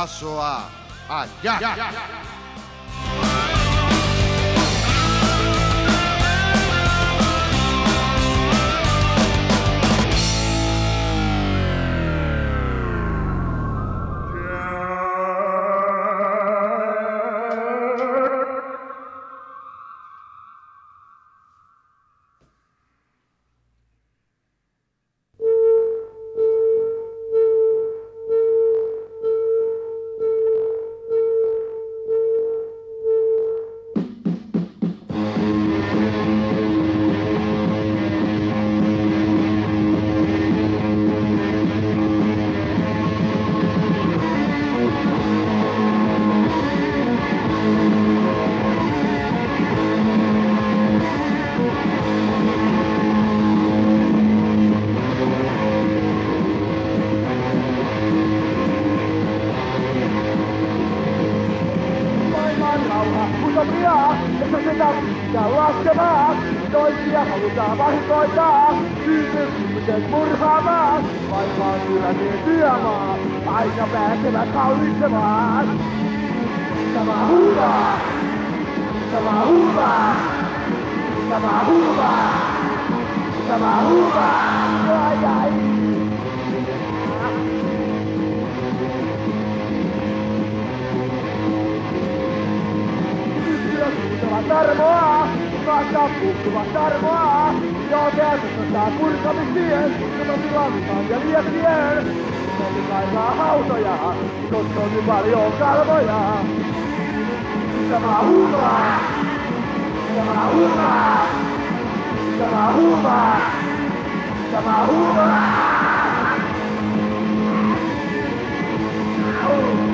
abrazo a allá. pier Obytajna autoja, kotkoni palią karboja Sama huma, sama huma, sama huma, sama huma Oh.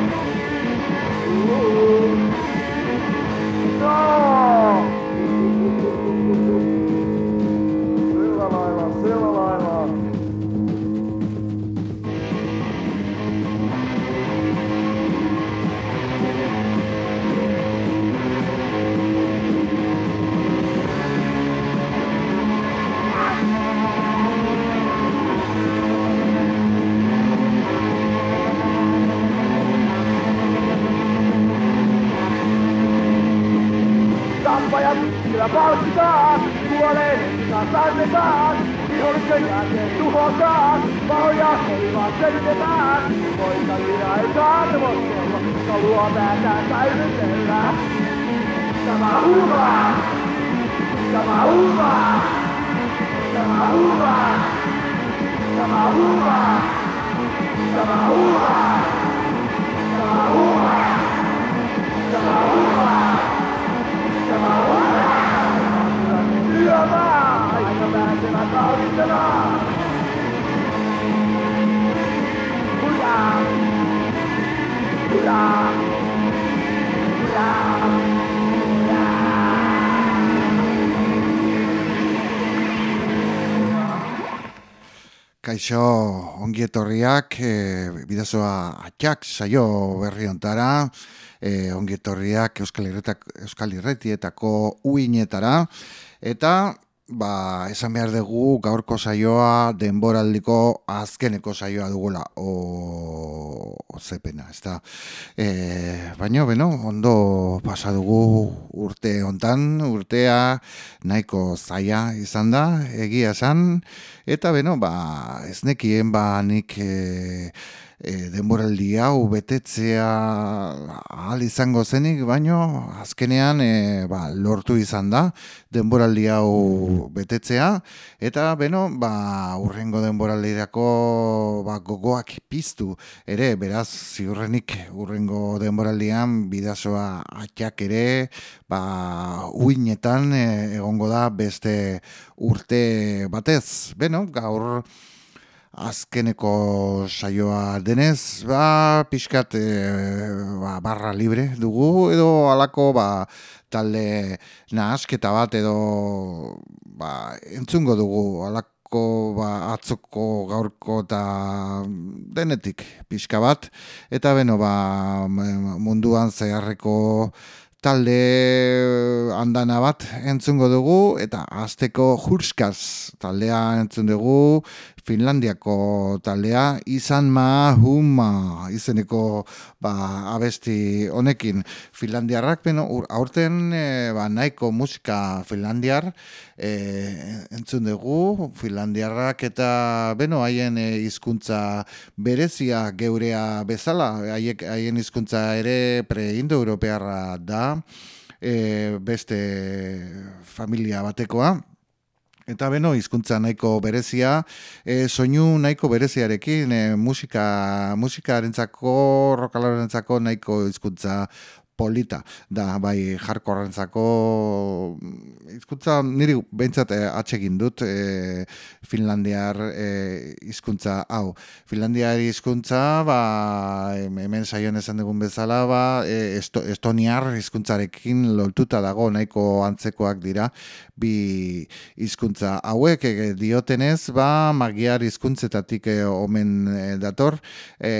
No. Palkitaan, kuoleen taas annetaan. Vihollisen jälkeen tuhotaan, pahoja hoivaa selitetään. Voittajia ei saa arvostella, kalua päätään säilytellä. Tämä huumaa, tämä huumaa, tämä huumaa, tämä huumaa, tämä huumaa, tämä huumaa, tämä huumaa. Tämä on Kaixo, ongi etorriak, e, bidazoa atxak, saio berri ontara, e, ongi etorriak Euskal, Irretietako uinetara, eta ba, esan behar dugu gaurko saioa denboraldiko azkeneko saioa dugula. O, o zepena, ez da e, baina, beno, ondo pasa dugu urte hontan, urtea nahiko zaia izan da, egia esan, eta beno, ba, ez nekien ba nik e, e, denboraldi hau betetzea ahal izango zenik, baino azkenean e, ba, lortu izan da denboraldi hau betetzea, eta beno, ba, urrengo denboraldirako ba, gogoak piztu ere, beraz, ziurrenik urrengo denboraldian bidazoa atxak ere, ba, uinetan e, egongo da beste urte batez. Beno, gaur azkeneko saioa denez, ba, pixkat e, ba, barra libre dugu, edo alako ba, talde nahasketa bat edo ba, entzungo dugu alako ba, atzoko gaurko eta denetik pixka bat, eta beno ba, munduan zeharreko talde andana bat entzungo dugu, eta azteko jurskaz taldea entzun dugu, Finlandiako taldea izan ma huma izeneko ba, abesti honekin. Finlandiarrak beno aurten e, ba, nahiko musika Finlandiar e, entzun dugu. Finlandiarrak eta beno haien e, hizkuntza berezia geurea bezala. Haiek haien hizkuntza ere pre-indo-europearra da e, beste familia batekoa Eta beno, hizkuntza nahiko berezia, e, soinu nahiko bereziarekin, e, musika, musikarentzako, rokalarentzako nahiko hizkuntza polita da bai jarkorrentzako hizkuntza niri beintzat eh, atsegin dut e, finlandiar eh, hizkuntza hau. Finlandiar hizkuntza ba hemen saion esan dugun bezala ba e, estoniar hizkuntzarekin lotuta dago nahiko antzekoak dira bi hizkuntza hauek e, diotenez ba magiar hizkuntzetatik omen dator. E,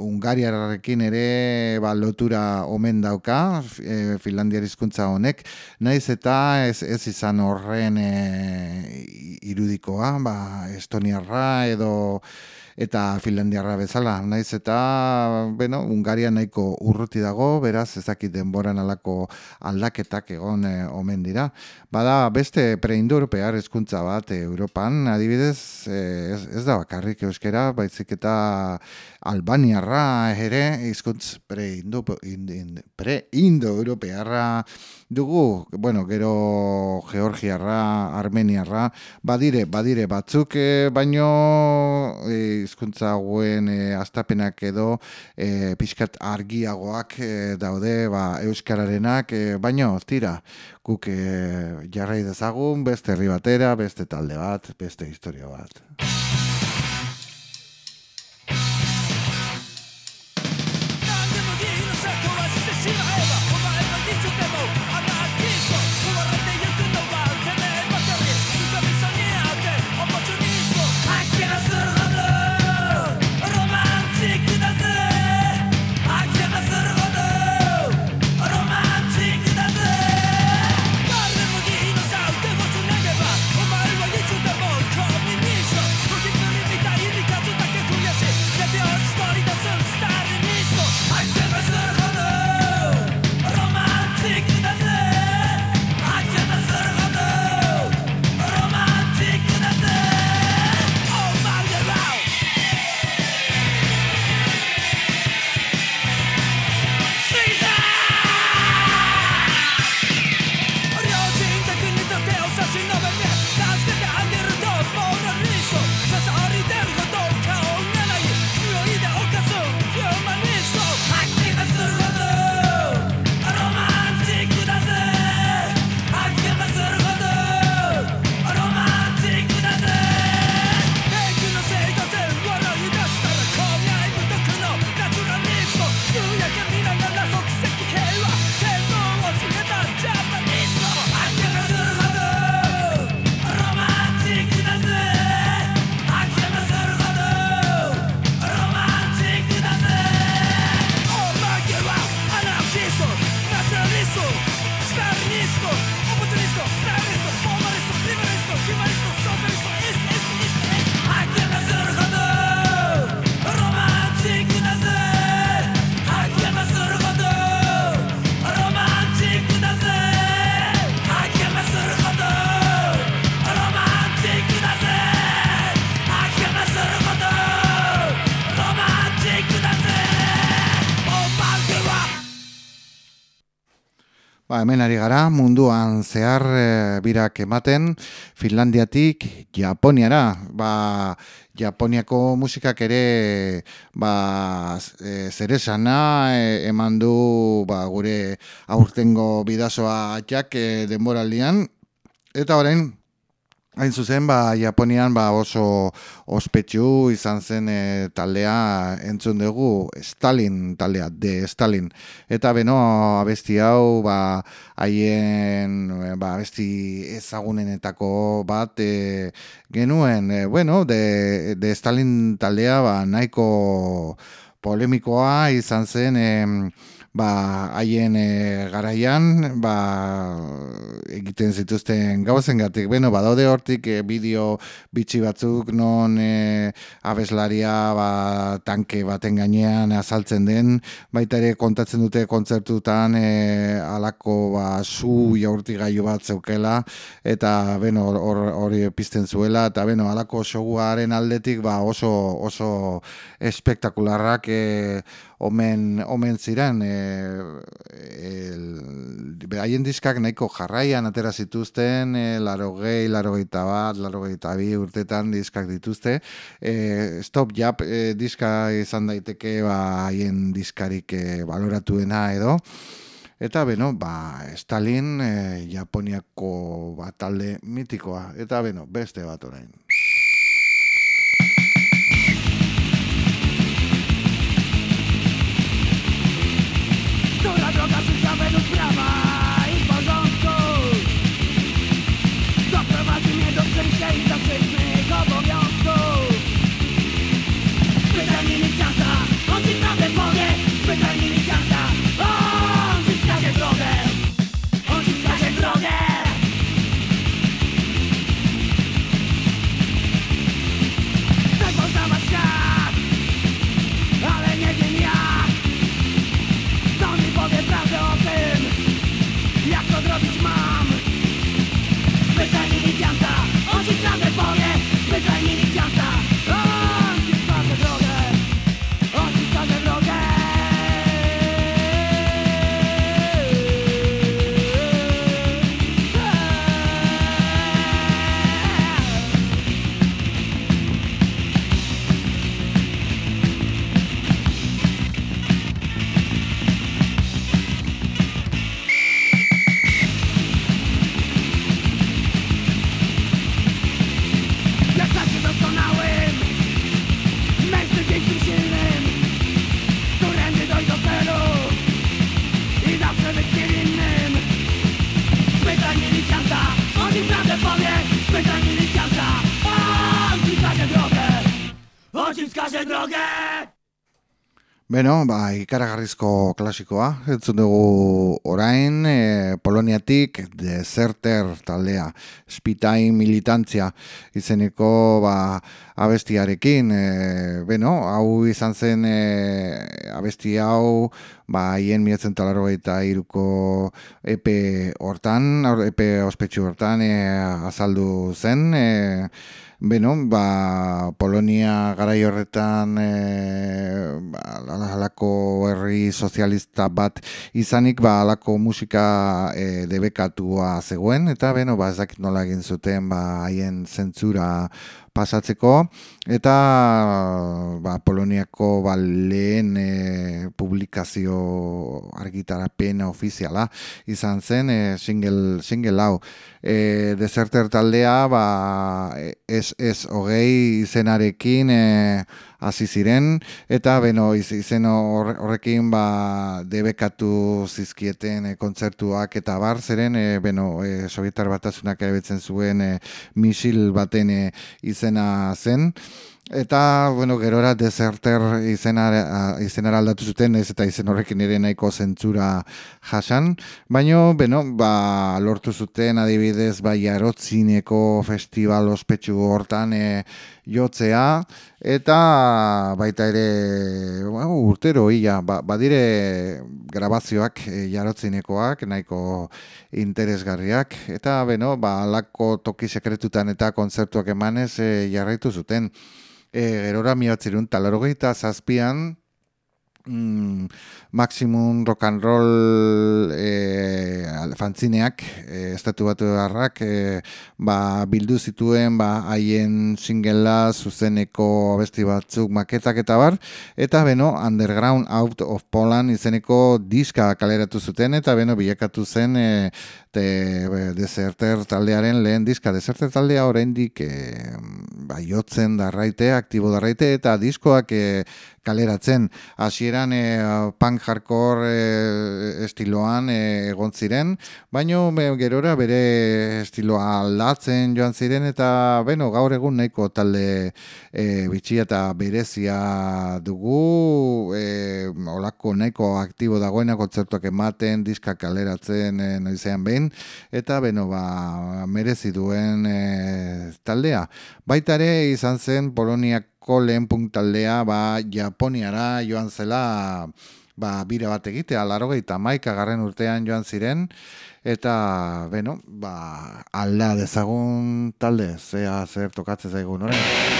ungariarrekin ere ba lotura omen dauka e, Finlandiar hizkuntza honek, naiz eta ez, ez izan horren e, irudikoa, ba, Estoniarra edo eta Finlandiarra bezala. Naiz eta, bueno, Ungaria nahiko urruti dago, beraz ezakit denboran alako aldaketak egon e, omen dira. Bada beste pre-indo-europear hezkuntza bat e, Europan, adibidez, e, ez, ez da bakarrik euskera, baizik eta Albaniarra ere hizkuntz pre-indo-europearra dugu, bueno, gero Georgiarra, Armeniarra, badire, badire batzuk, baino e, hizkuntza hauen e, astapenak edo e, pixkat argiagoak e, daude ba, euskararenak, e, baino tira guk e, jarrai dezagun beste herri batera, beste talde bat, beste historia bat. Hemen ari gara, munduan zehar e, birak ematen, Finlandiatik Japoniara, ba, Japoniako musikak ere ba, e, zeresana e, eman du ba, gure aurtengo bidazoa atxak e, denboraldian, eta orain Hain zuzen, ba, Japonian ba, oso ospetsu izan zen e, taldea entzun dugu Stalin taldea, de Stalin. Eta beno, abesti hau, ba, haien ba, abesti ezagunenetako bat e, genuen, e, bueno, de, de Stalin taldea ba, nahiko polemikoa izan zen, ba, haien e, garaian, ba, egiten zituzten gauzen gatik. Beno, badaude hortik e, bideo bitxi batzuk non e, abeslaria ba, tanke baten gainean azaltzen den, baita ere kontatzen dute kontzertutan e, alako ba, zu jaurti gaiu bat zeukela, eta beno, hori pizten zuela, eta beno, alako soguaren aldetik ba, oso, oso espektakularrak e, omen, omen ziren e, haien diskak nahiko jarraian atera zituzten e, laro gehi, laro bat, laro bi urtetan diskak dituzte e, stop jap e, diska izan daiteke ba, haien diskarik e, baloratuena edo Eta beno, ba, Stalin, e, Japoniako batalde mitikoa. Eta beno, beste bat orain. Beno, ba, ikaragarrizko klasikoa, entzun dugu orain, e, Poloniatik deserter taldea, spitain militantzia izeneko ba, abestiarekin, e, beno, hau izan zen e, abesti hau, ba, hien miatzen talaro eta iruko epe hortan, epe ospetsu hortan e, azaldu zen, e, Beno, ba, Polonia garai horretan e, ba, alako herri sozialista bat izanik ba, alako musika e, debekatua zegoen, eta beno, ba, ezakit nola egin zuten ba, haien zentzura pasatzeko. Eta Poloniako ba, lehen e, publikazio argitarapen ofiziala izan zen e, single, single hau. E, deserter taldea ba, ez, ez hogei izenarekin e, hasi ziren. Eta beno izen horrekin ba debekatu zizkieten e, kontzertuak eta bar zeren e, beno e, sovietar batasunak erabiltzen zuen e, misil baten e, izena zen Eta, bueno, gerora deserter izenara, aldatu zuten, ez eta izen horrekin ere nahiko zentzura jasan. Baina, bueno, ba, lortu zuten adibidez, ba, jarotzineko festival ospetsu hortan e, jotzea. Eta baita ere, bueno, urtero, ia, ba, badire grabazioak e, jarotzinekoak, nahiko interesgarriak. Eta, bueno, ba, lako toki sekretutan eta kontzertuak emanez e, jarraitu zuten e, gerora miatzerun talarrogeita zazpian mm, maximum rock and roll e, fantzineak e, estatu batu darrak e, ba, bildu zituen ba, haien singela zuzeneko abesti batzuk maketak eta bar. Eta beno Underground Out of Poland izeneko diska kaleratu zuten eta beno bilakatu zen e, de, deserter taldearen lehen diska. Deserter taldea oraindik e, ba, jotzen darraite, aktibo darraite eta diskoak e, kaleratzen. Hasieran e, punk hardcore e, estiloan e, egon ziren. Baino gerora bere estiloa aldatzen joan ziren eta beno gaur egun nahiko talde e, bitxia eta berezia dugu. E, olako nahiko aktibo dagoena kontzertuak ematen, diskak kaleratzen e, noizean behin. Eta beno ba merezi duen e, taldea. Baita ere izan zen Poloniako lehen punktaldea ba Japoniara joan zela ba, bire bat egitea, laro gehieta maika garren urtean joan ziren, eta, beno, ba, alda dezagun talde, zea zer tokatzen zaigun, oren?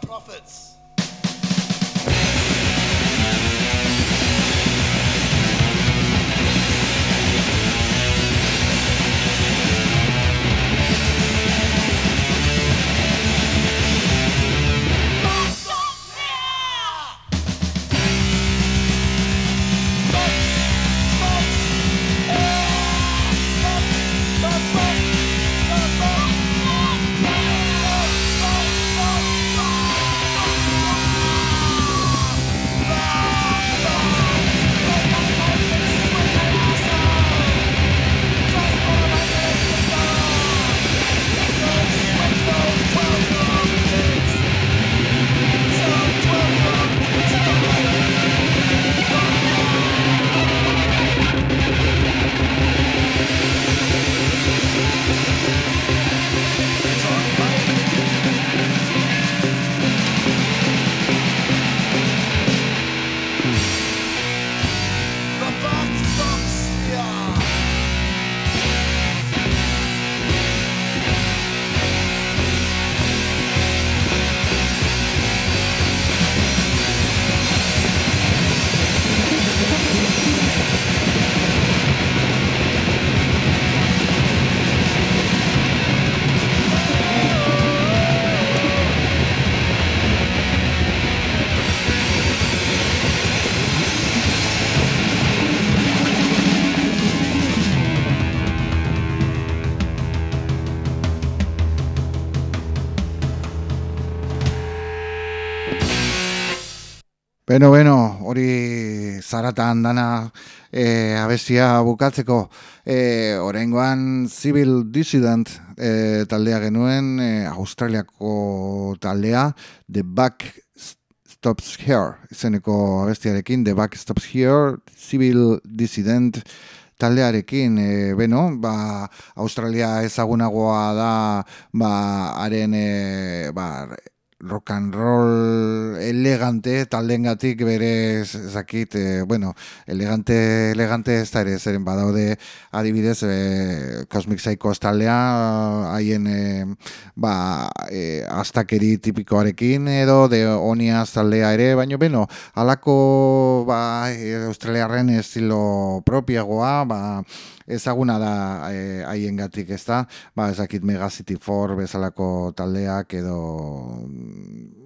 prophets. Beno, beno, hori zaratan dana e, abestia bukatzeko. E, Horengoan Civil Dissident e, taldea genuen, e, Australiako taldea, The Back Stops Here, izeneko abestiarekin, The Back Stops Here, Civil Dissident taldearekin, e, beno, ba, Australia ezagunagoa da, ba, haren, e, ba, rock and roll elegante taldengatik bere zakit e, bueno elegante elegante ez da ere zeren badaude adibidez e, Cosmic Psycho taldea haien e, ba e, astakeri tipikoarekin edo de Onia taldea ere baino beno halako ba e, australiarren estilo propiagoa ba ezaguna da eh, haiengatik, e, ez da? Ba, ezakit Megacity 4 bezalako taldeak edo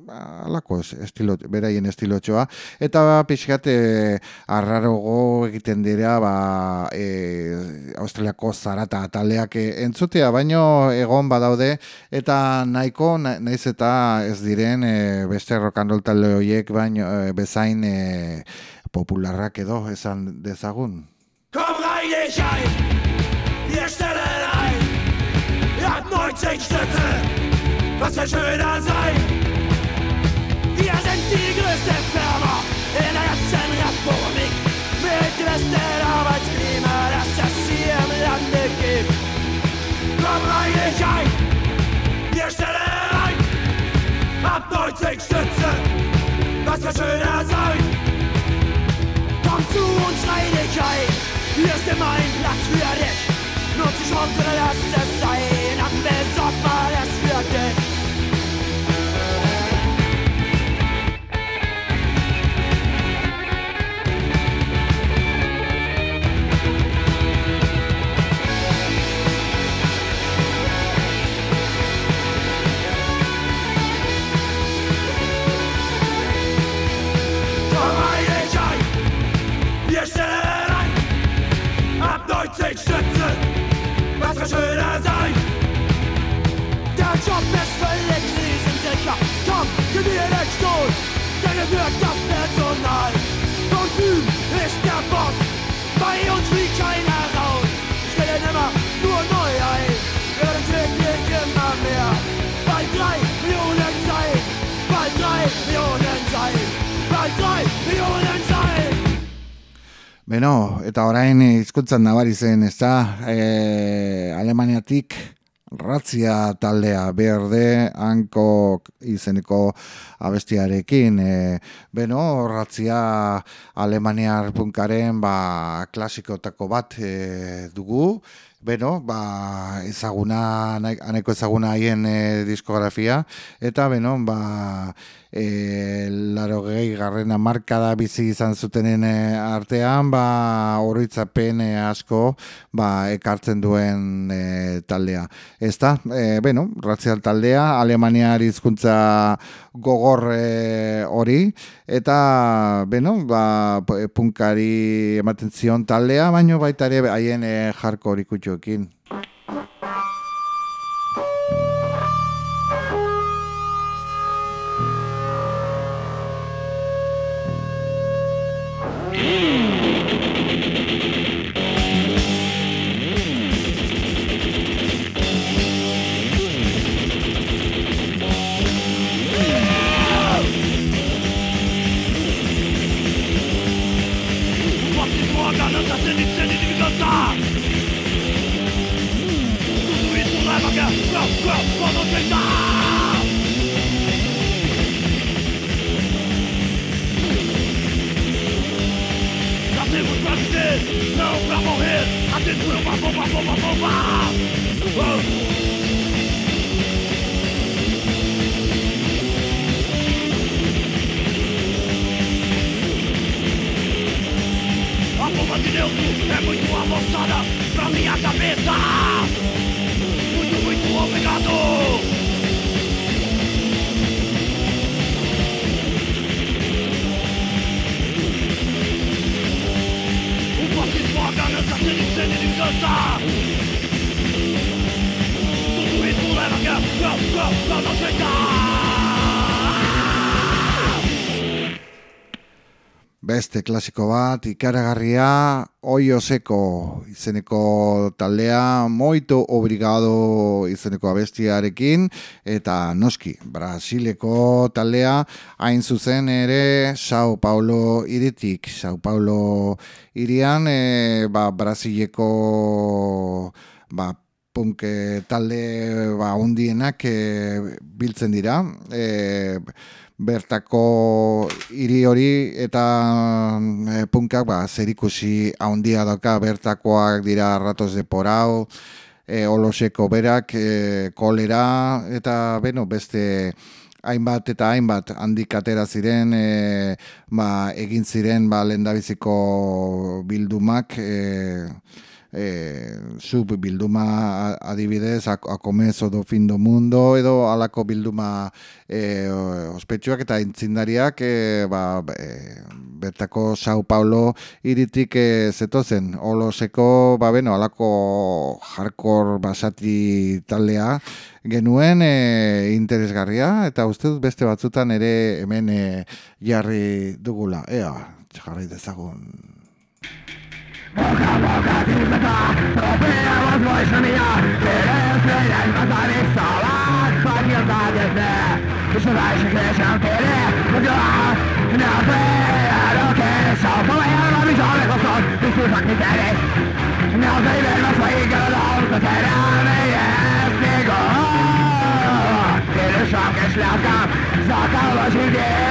ba, alako estilo, beraien estilotxoa. Eta ba, pixkat e, arrarogo egiten dira ba, e, Australiako zarata taldeak entzutea, baino egon badaude eta nahiko, naiz eta ez diren e, beste rock and roll talde horiek baino bezain e, popularrak edo esan dezagun. Rein, ich ein, wir stellen ein. Ihr habt 90 Stütze, was soll schöner sein? Wir sind die größte Firma in der ganzen Republik. Mit dem besten Arbeitsklima, das es hier im Lande gibt. Komm rein, ich ein, wir stellen ein. Habt 90 Stütze, was soll schöner sein? Immer ein Platz für dich. Nutze die Chance, lass es sein. So schöner sein. Der Job ist völlig krisensicher. Komm, gib mir den Stoß, denn es wird das Personal. Und du ist der Boss, bei uns fliegt keiner raus. Stellen immer nur neu wir werden täglich immer mehr. Bald drei Millionen sein, bald drei Millionen sein, bald drei Millionen sein. Beno, eta orain hizkuntzan nabari zen, ez da, e, Alemaniatik ratzia taldea berde hanko izeneko abestiarekin. E, beno, ratzia Alemaniar punkaren ba, klasikotako bat e, dugu, Beno, ba, ezaguna, aneko ezaguna haien e, diskografia, eta beno, ba, e, laro gehi garrena markada bizi izan zutenen e, artean, ba, horitzapen e, asko ba, ekartzen duen e, taldea. Ez da, e, bueno, ratzial taldea, Alemania hizkuntza gogor e, hori, eta, bueno, ba, punkari ematen zion taldea, baino baita ere haien e, jarko horikutxoekin. Beste klasiko bat, ikaragarria, oioseko izeneko taldea, moito obrigado izeneko abestiarekin, eta noski, Brasileko taldea, hain zuzen ere, Sao Paulo iritik, Sao Paulo irian, e, ba, Brasileko ba, punk talde ba, undienak e, biltzen dira. E, bertako hiri hori eta e, punkak ba, zerikusi haundia dauka bertakoak dira ratos de porau, e, oloseko berak, e, kolera eta beno, beste hainbat eta hainbat handik atera ziren e, ba, egin ziren ba, lendabiziko bildumak e, e, sub bilduma adibidez akomezo do fin do mundo edo alako bilduma e, ospetsuak eta intzindariak e, ba, e, bertako Sao Paulo iritik e, zetozen. Oloseko ba, beno, alako jarkor basati taldea genuen e, interesgarria eta uste dut beste batzutan ere hemen e, jarri dugula. Ea, jarri dezagun Moka, moka, tízmeta, tropél az vajsania, Félőszre irányba tanít szalát, hagyja tárgyatne, És a válsikre sem térje, hogy a ne a fejjelök és a falaján, amit a megosztott, tisztultak mindenre. Ne az egyben a fejékel a hangzat erre, melyet még a Félős a kis látkám, zakálva zsidél,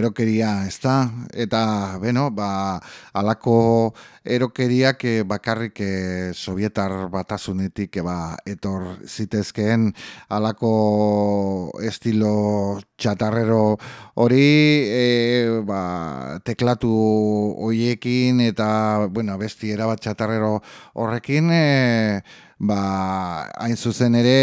erokeria, ez da? Eta, beno, ba, alako erokeriak eh, bakarrik e, sovietar batasunetik e, ba, etor zitezkeen alako estilo txatarrero hori e, ba, teklatu hoiekin eta, bueno, besti erabat txatarrero horrekin, e, ba, hain zuzen ere,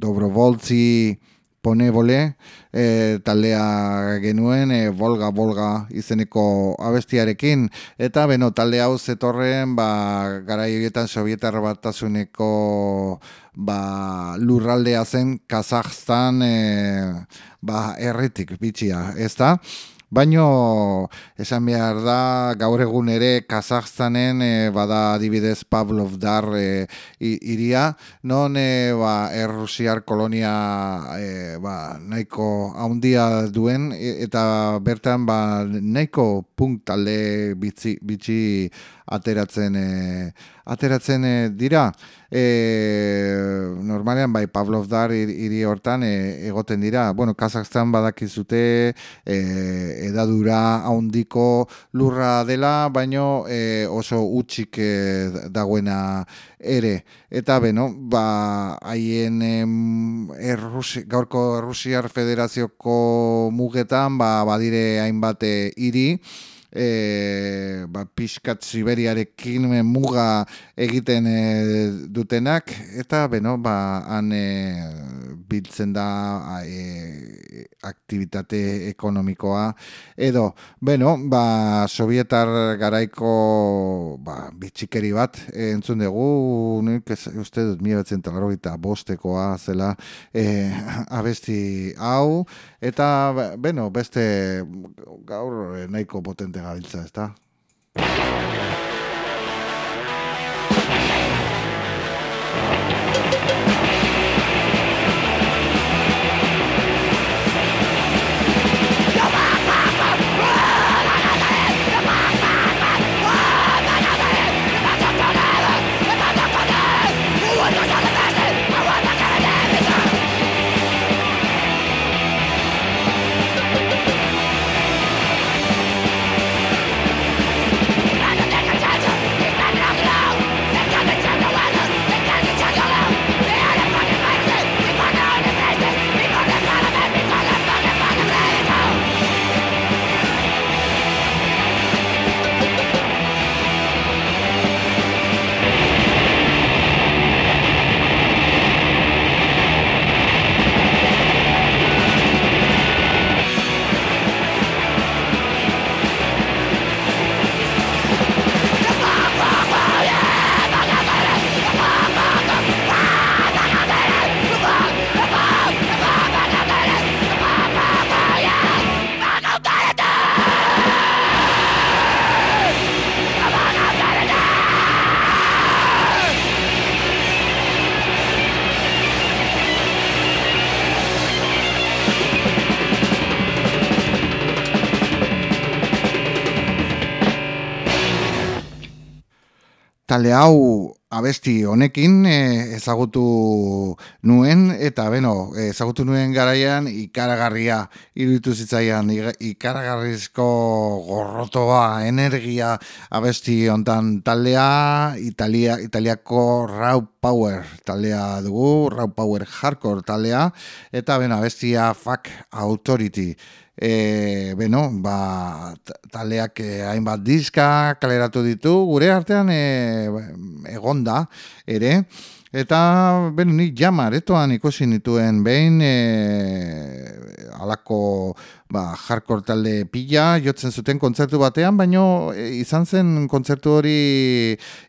dobroboltzi ponebole, e, taldea genuen e, Volga Volga izeneko abestiarekin. Eta beno talde hau zetorren ba garaioetan sovietar batasuneko ba lurraldea zen Kazajstan e, ba erritik bitxia ezta Baino esan behar da gaur egun ere Kazakstanen e, bada adibidez Pavlov Dar e, iria, non e, ba, errusiar kolonia e, ba, nahiko haundia duen eta bertan ba, nahiko punk talde bitzi, bitzi ateratzen e, ateratzen e, dira. E, normalean bai Pavlov Dar hiri hortan e, egoten dira. Bueno Kazakhstan badakizute e, edadura haundiko lurra dela baino e, oso utxik e, dagoena ere. Eta beno ba haien errusi, gaurko Rusiar Federazioko mugetan ba badire hainbat hiri. e, ba, pixkat Siberiarekin muga egiten e, dutenak, eta beno, ba, han e, biltzen da e, aktivitate ekonomikoa, edo, beno, ba, sovietar garaiko ba, bitxikeri bat, e, entzun dugu, nik ez, uste dut, talarroita bostekoa zela e, abesti hau, eta, beno, beste gaur nahiko potente gabiltza, ez talde hau abesti honekin e, ezagutu nuen eta beno ezagutu nuen garaian ikaragarria iruditu zitzaian ikaragarrizko gorrotoa energia abesti hontan taldea Italia Italiako Raw Power taldea dugu Raw Power Hardcore taldea eta beno abestia Fuck Authority e, beno, ba, taleak e, hainbat diska kaleratu ditu, gure artean e, egonda ere, eta beno, ni jamaretoan ikusi nituen behin e, alako ba, hardcore talde pila jotzen zuten kontzertu batean, baino e, izan zen kontzertu hori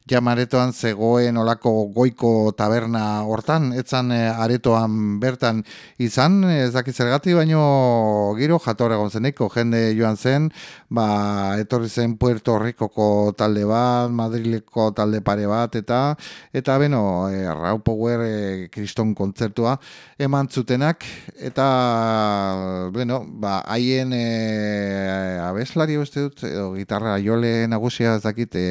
jamaretoan zegoen olako goiko taberna hortan, etzan e, aretoan bertan izan, ez dakiz zergati, baino giro jator egon zeneko, jende joan zen, ba, etorri zen Puerto Ricoko talde bat, Madrileko talde pare bat, eta eta beno, e, Raw Power e, kriston kontzertua eman zutenak, eta bueno, ba, haien e, abeslari beste dut, edo gitarra jole nagusia ez dakit e,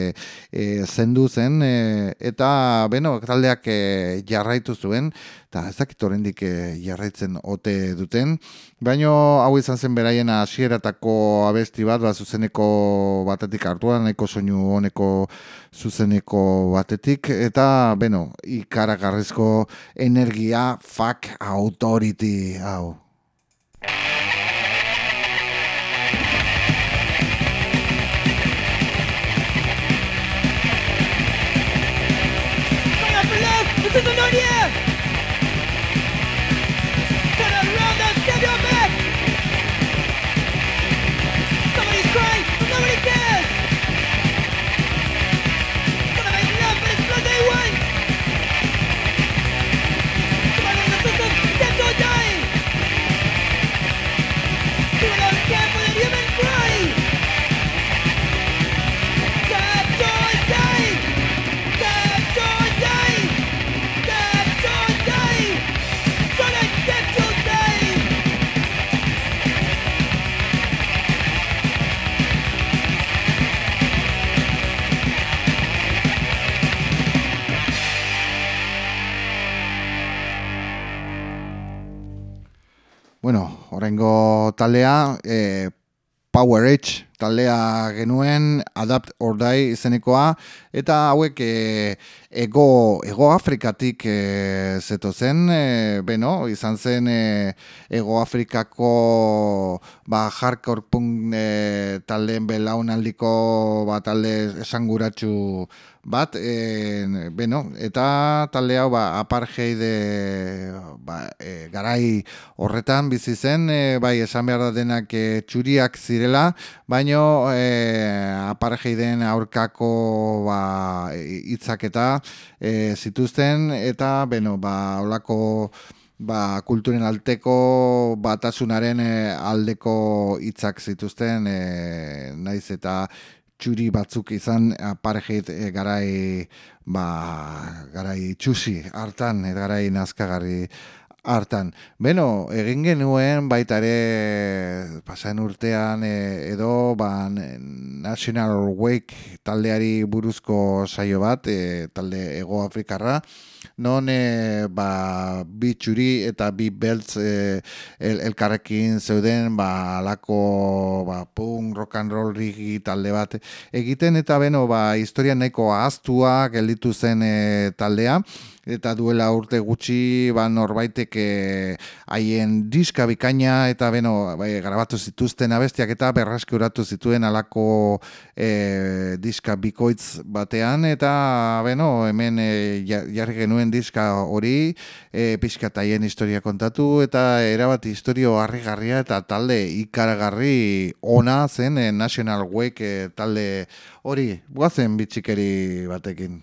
e, zendu zen, e, eta beno, taldeak e, jarraitu zuen, eta ez dakit horrendik e, jarraitzen ote duten, baino hau izan zen beraien hasieratako abesti bat, ba, zuzeneko batetik hartuan, nahiko soinu honeko zuzeneko batetik, eta beno, ikaragarrizko energia fuck authority hau. Bueno, horrengo taldea, e, Power Edge taldea genuen, Adapt or Die izenekoa, eta hauek e, ego, ego Afrikatik e, zeto zen, e, beno, izan zen e, ego Afrikako ba, hardcore punk e, taldeen belaunaldiko ba, talde esanguratsu bat, e, beno, eta talde hau ba, apartheid ba, e, garai horretan bizi zen, e, bai esan behar da denak e, txuriak zirela, baino e, apartheiden aurkako ba, hitzaketa e, zituzten, eta beno, ba, olako ba, kulturen alteko batasunaren e, aldeko hitzak zituzten e, naiz eta txuri batzuk izan aparejit e, garai ba, garai txusi hartan, e, garai nazkagarri hartan. Beno, egin genuen baita ere pasan urtean e, edo ba, National Wake taldeari buruzko saio bat, e, talde Ego Afrikarra, non e, ba, bi txuri eta bi beltz e, el, elkarrekin zeuden ba, alako ba, punk, rock and roll rigi talde bat egiten eta beno ba, historia nahiko ahaztua gelditu zen e, taldea eta duela urte gutxi ba norbaitek haien diska bikaina eta beno bai, grabatu zituzten abestiak eta berraskuratu zituen alako e, diska bikoitz batean eta beno hemen e, jarri genuen diska hori e, pixka taien historia kontatu eta erabat historio harrigarria eta talde ikaragarri ona zen e, National Wake e, talde hori guazen bitxikeri batekin.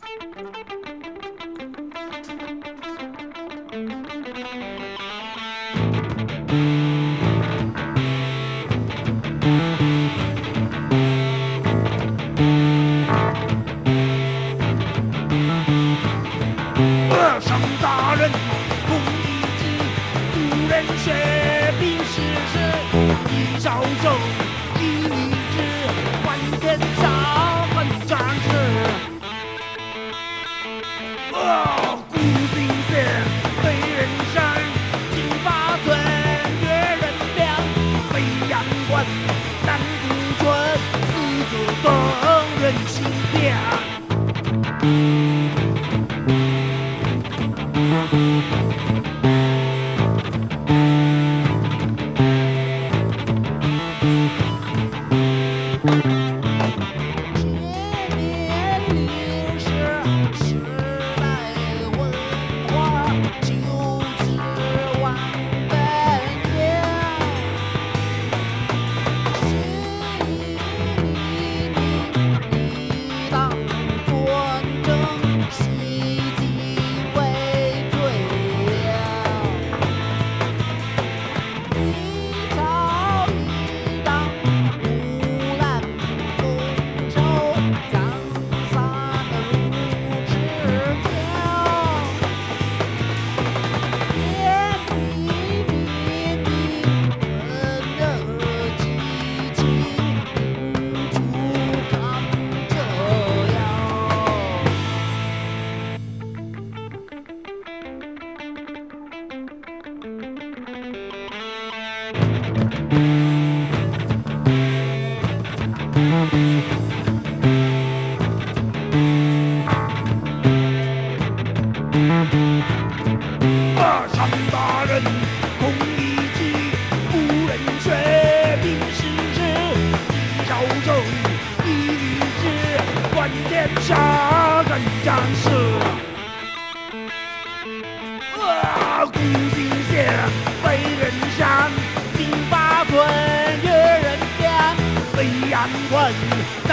Mm-hmm.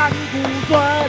看不醉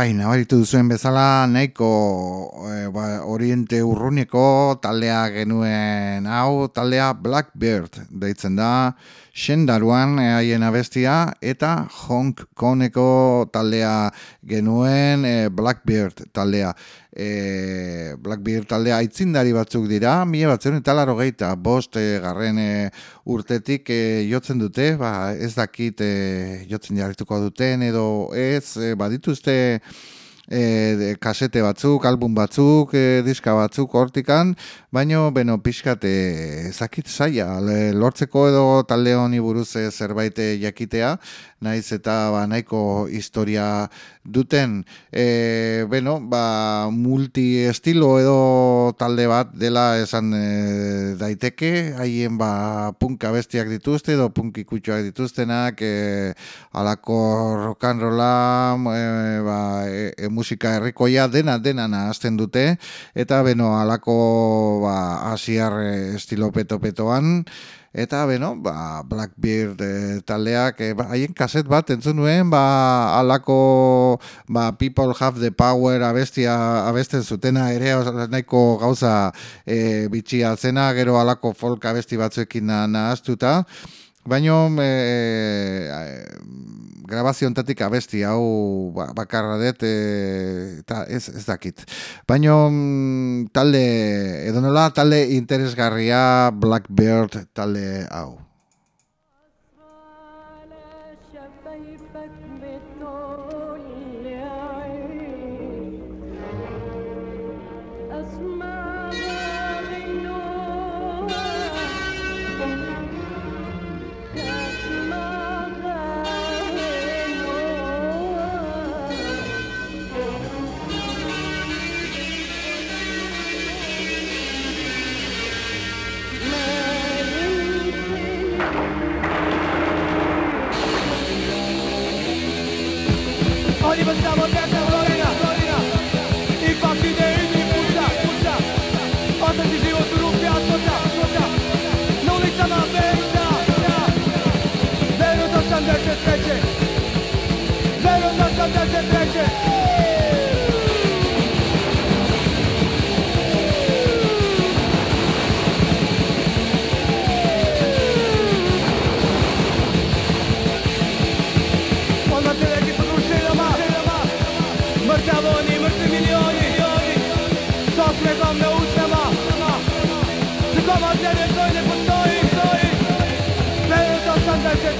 Ba bai, nabaritu duzuen bezala nahiko e, ba, oriente urruneko taldea genuen hau, taldea Blackbird deitzen da, sendaruan e, haien abestia, eta Hong Kongeko taldea genuen e, Blackbird taldea. E, Blackbeard taldea aitzindari batzuk dira, mila batzen eta laro gehieta, bost e, garren e, urtetik e, jotzen dute, ba, ez dakit e, jotzen jarrituko duten edo ez, e, badituzte e, kasete batzuk, album batzuk, e, diska batzuk hortikan, baino, beno, pixkat, e, zakit zaila, lortzeko edo talde honi buruz zerbait jakitea, naiz eta ba, nahiko historia duten, e, beno, ba, multi-estilo edo talde bat dela esan e, daiteke, haien ba, punka bestiak dituzte edo punki kutsuak dituztenak, e, alako rock'n'rolla, e, ba, e, e, musika herrikoia dena dena nahazten dute. Eta beno alako ba asiar eh, estilo peto petoan eta beno ba Blackbeard e, taldeak eh, ba, haien kaset bat entzun nuen ba alako ba people have the power abestia abesten zutena ere nahiko gauza e, bitxia zena gero alako folk abesti batzuekin nahaztuta. Baina e, e, grabazio ontatik abesti hau ba, bakarra dut e, eta ez, ez dakit. Baina mm, talde, edo nola talde interesgarria Blackbird talde hau. على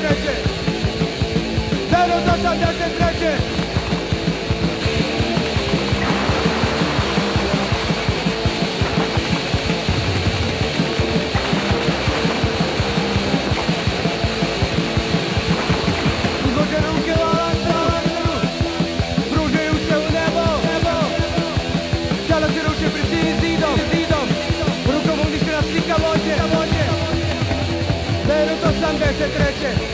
depresie! Zero zasada depresie! secrete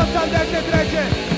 Los Andes se trece.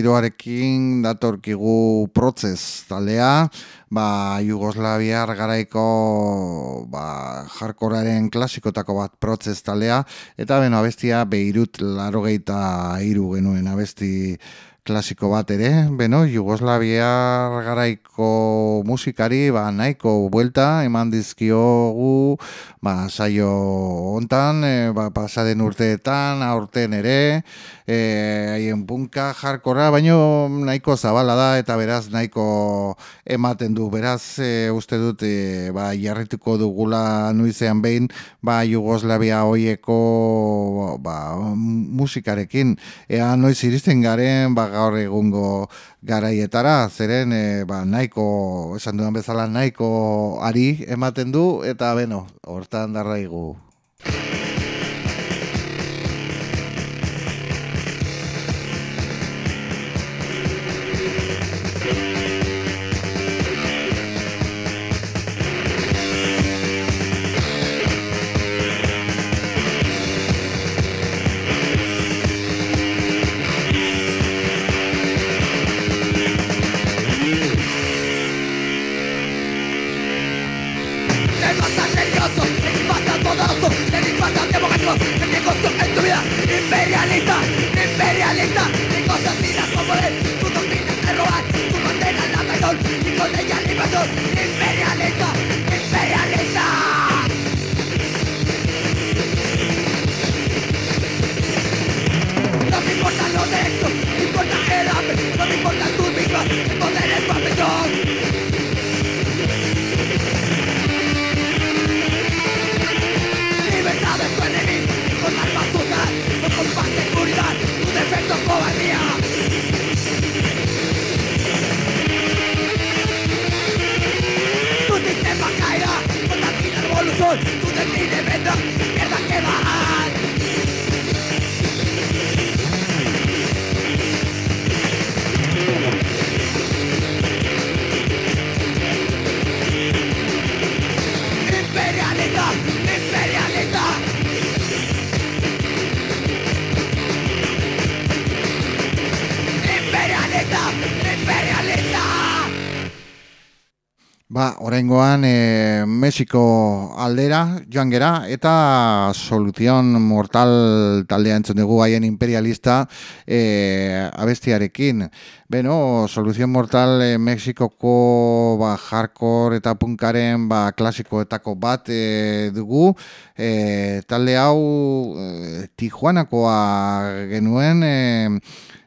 Giroarekin datorkigu protzez taldea, ba, Jugoslaviar garaiko ba, jarkoraren klasikotako bat protest talea, eta beno abestia Beirut larogeita iru genuen abesti klasiko bat ere, beno, Jugoslaviar garaiko musikari, ba, nahiko buelta, eman dizkiogu, ba, saio hontan, e, ba, pasaden urteetan, aurten ere, e, haien punka jarkora, baino nahiko zabala da, eta beraz nahiko ematen du, beraz e, uste dut, e, ba, jarrituko dugula nuizean behin, ba, Jugoslavia hoieko ba, musikarekin, ea noiz iristen garen, ba, gaur egungo garaietara, zeren e, ba, nahiko, esan dudan bezala nahiko ari ematen du, eta beno, hortan darraigu. Oraingoan e, Mexiko aldera joan gera eta Solución Mortal taldea entzun dugu haien imperialista e, abestiarekin. Beno, Solución Mortal e, Mexikoko ba, hardcore eta punkaren ba, klasikoetako bat e, dugu. E, talde hau e, Tijuanakoa genuen e,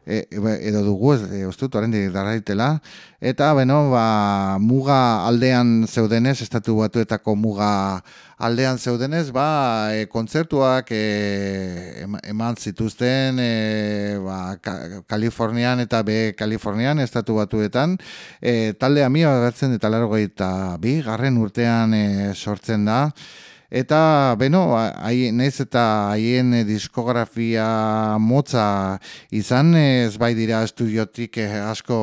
e, edo dugu ez, e, uste dut oraindik darraitela eta beno ba, muga aldean zeudenez estatu batuetako muga aldean zeudenez ba e, kontzertuak e, ema- eman zituzten e, ba, Ka- Kalifornian eta be Kalifornian estatu batuetan. E, talde amia agertzen eta largoita bi garren urtean e, sortzen da Eta, beno, hai, naiz eta haien eh, diskografia motza izan, ez bai dira estudiotik eh, asko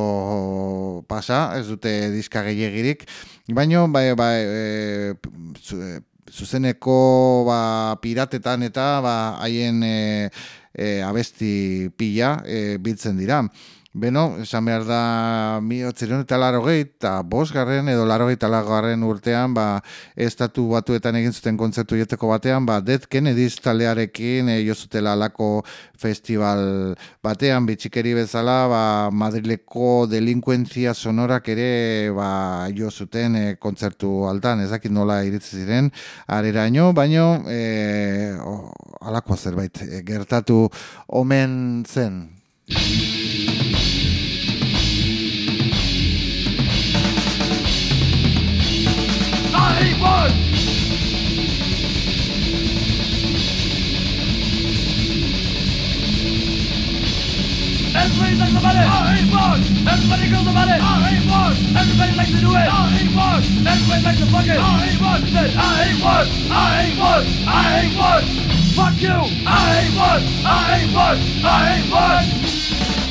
pasa, ez dute diska gehiagirik, baino, bai, bai, e, zuzeneko ba, piratetan eta ba, haien e, e, abesti pila e, biltzen dira. Beno, esan behar da mi otzireun eta laro eta bosgarren edo laro eta garren urtean ba, estatu batuetan egin zuten kontzertu joteko batean, ba, Dead Kennedys taldearekin e, jo zutela alako festival batean, bitxikeri bezala, ba, Madrileko delinkuentzia sonorak ere ba, jo zuten e, kontzertu altan, ez dakit nola iritzi ziren, areraino, baino e, o, alako zerbait e, gertatu omen zen. Everybody likes the money. I hate rock. Everybody goes the money. I hate rock. Everybody likes to do it. I hate rock. Everybody likes to fuck it. I hate rock. I hate rock. I hate rock. I hate rock. Fuck you. I hate rock. I hate rock. I hate rock.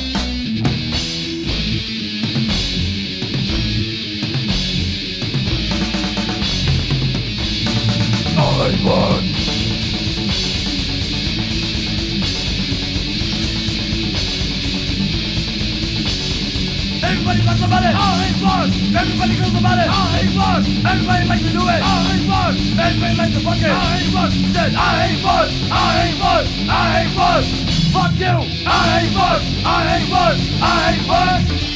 Everybody like to do it. I want. Everybody like to fuck it. I want. Said I want. I want. I want. Fuck you. I want. I want. I want.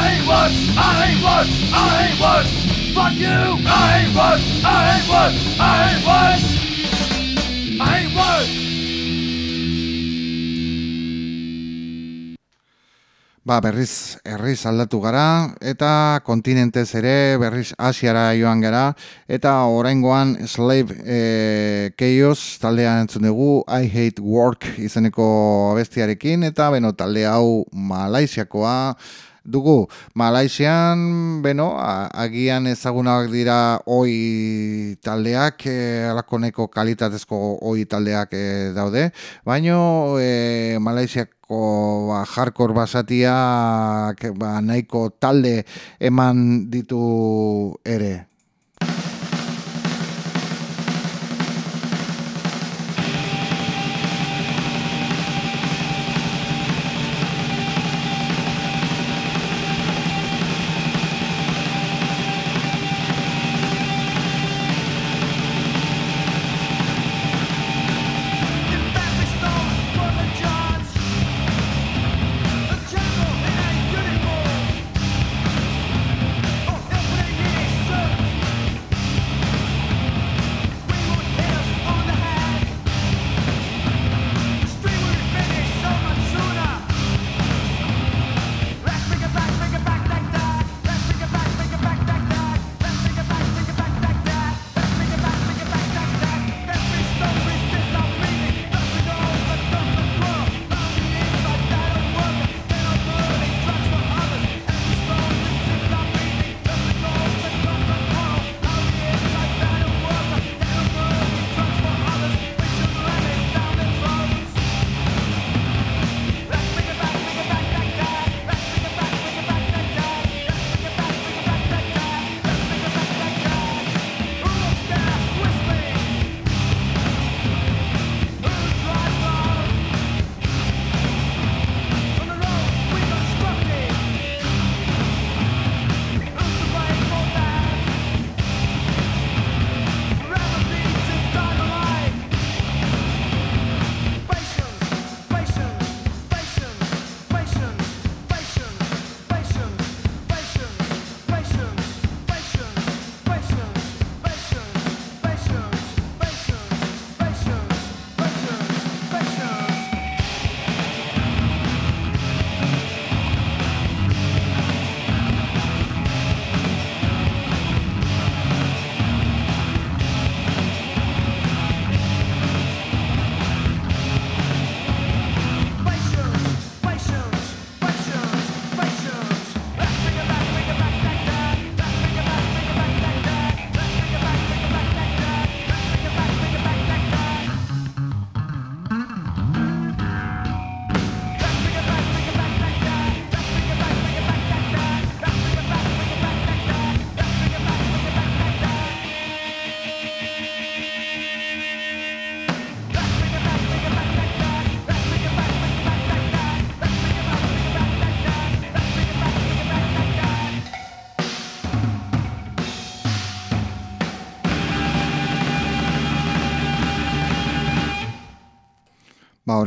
I one, I one, I one. Fuck you! I one, I one, I one. I one. Ba, berriz herriz aldatu gara eta kontinentez ere berriz Asiara joan gara eta oraingoan Slave e, Chaos taldea entzun dugu I Hate Work izeneko abestiarekin eta beno talde hau Malaisiakoa dugu. Malaisian, beno, agian ezagunak dira oi taldeak, e, alakoneko kalitatezko oi taldeak e, daude, baino e, Malaisiako ba, hardcore basatiak ba, nahiko talde eman ditu ere.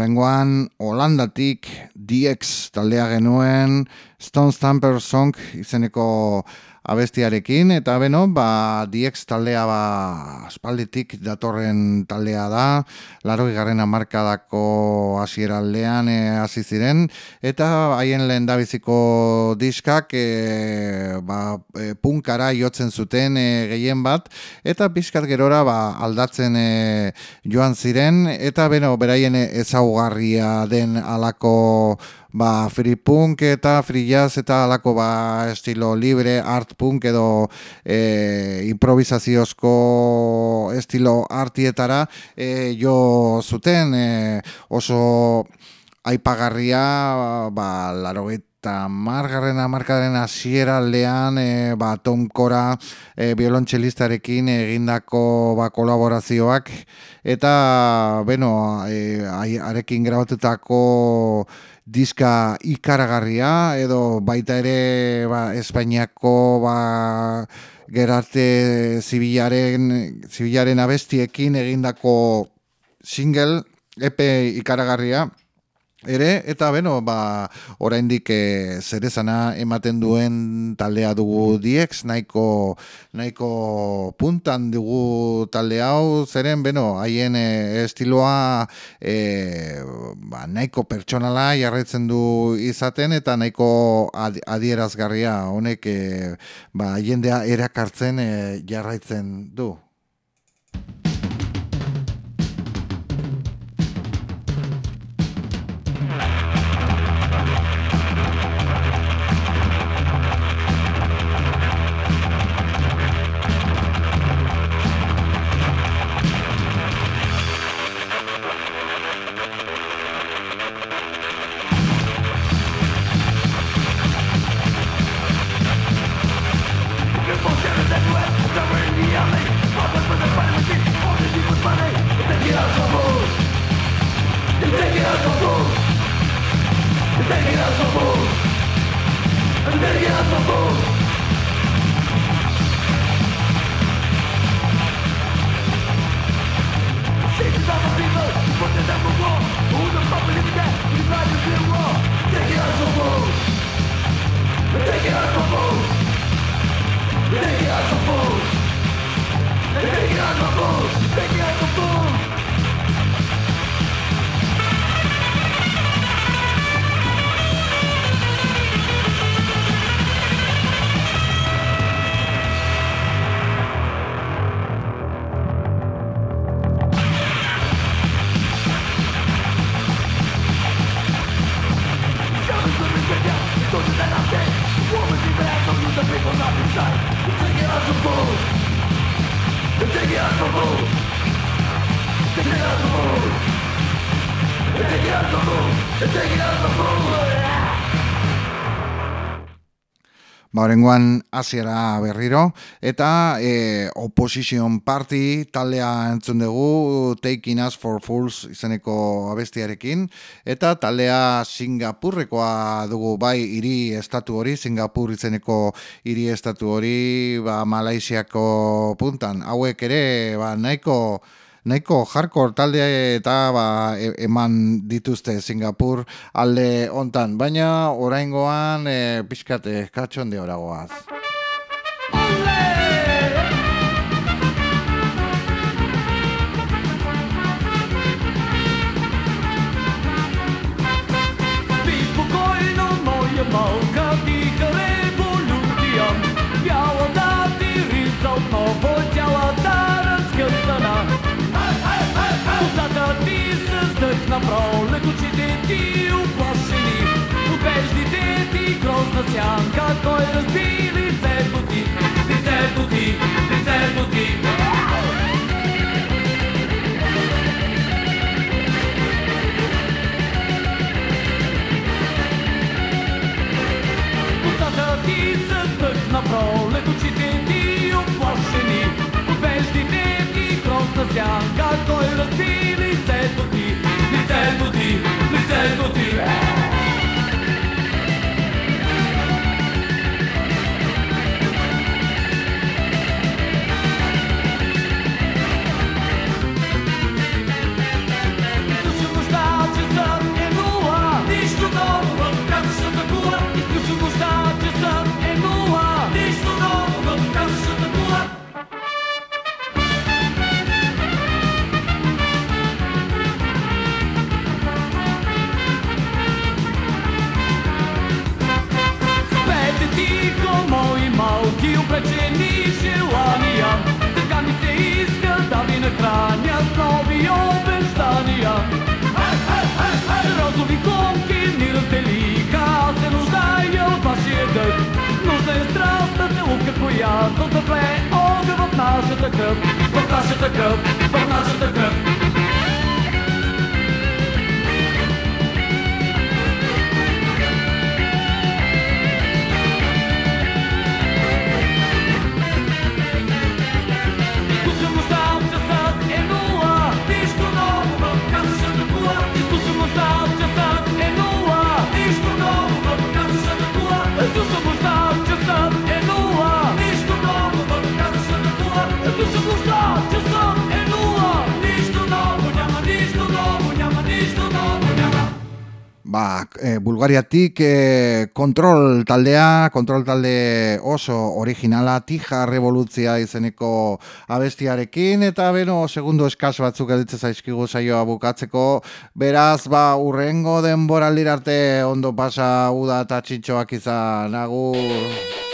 Ba, orengoan, Holandatik DX taldea genuen Stone Stamper Song izeneko abestiarekin, eta beno, ba, DX taldea ba, aspalditik datorren taldea da, laro garren amarkadako hasiera aldean e, hasi ziren, eta haien lehen dabiziko diskak e, ba, e, punkara jotzen zuten e, gehien bat, eta pixkat gerora ba, aldatzen e, joan ziren, eta beno, beraien ezaugarria den alako ba, free punk eta free jazz eta alako ba, estilo libre, art punk edo e, improvisaziozko estilo artietara e, jo zuten e, oso aipagarria, ba, laro eta margarren amarkadaren hasiera aldean, e, ba, Tom Cora e, biolontxelistarekin egindako ba, kolaborazioak, eta, beno, e, arekin grabatutako diska ikaragarria, edo baita ere ba, Espainiako ba, gerarte zibilaren, zibilaren abestiekin egindako single, epe ikaragarria, ere eta beno ba oraindik e, zerezana ematen duen taldea dugu Diex nahiko nahiko puntan dugu talde hau zeren beno haien e, estiloa e, ba, nahiko pertsonala jarraitzen du izaten eta nahiko adierazgarria honek e, ba jendea erakartzen e, jarraitzen du Horengoan hasiera berriro. Eta e, Opposition Party taldea entzun dugu Taking Us for Fools izeneko abestiarekin. Eta taldea Singapurrekoa dugu bai hiri estatu hori Singapur izeneko hiri estatu hori ba Malaisiako puntan. Hauek ere ba nahiko nahiko hardcore talde eta ba, e, eman dituzte Singapur alde hontan, baina oraingoan e, pixkate katxonde horagoaz. Направо, лекочите ти оплашени. Убежди ти грозна сянка, той разби лицето ти, лицето ти, лицето ти. Косата ти се стъкна пролет, очите ти оплашени. Убеждите ти грозна сянка, той разби tutti. Bulgariatik e, kontrol taldea, kontrol talde oso originala, tija revolutzia izeneko abestiarekin, eta beno, segundo eskas batzuk editze zaizkigu saioa bukatzeko, beraz, ba, urrengo denboraldira arte ondo pasa uda eta txintxoak izan, agur.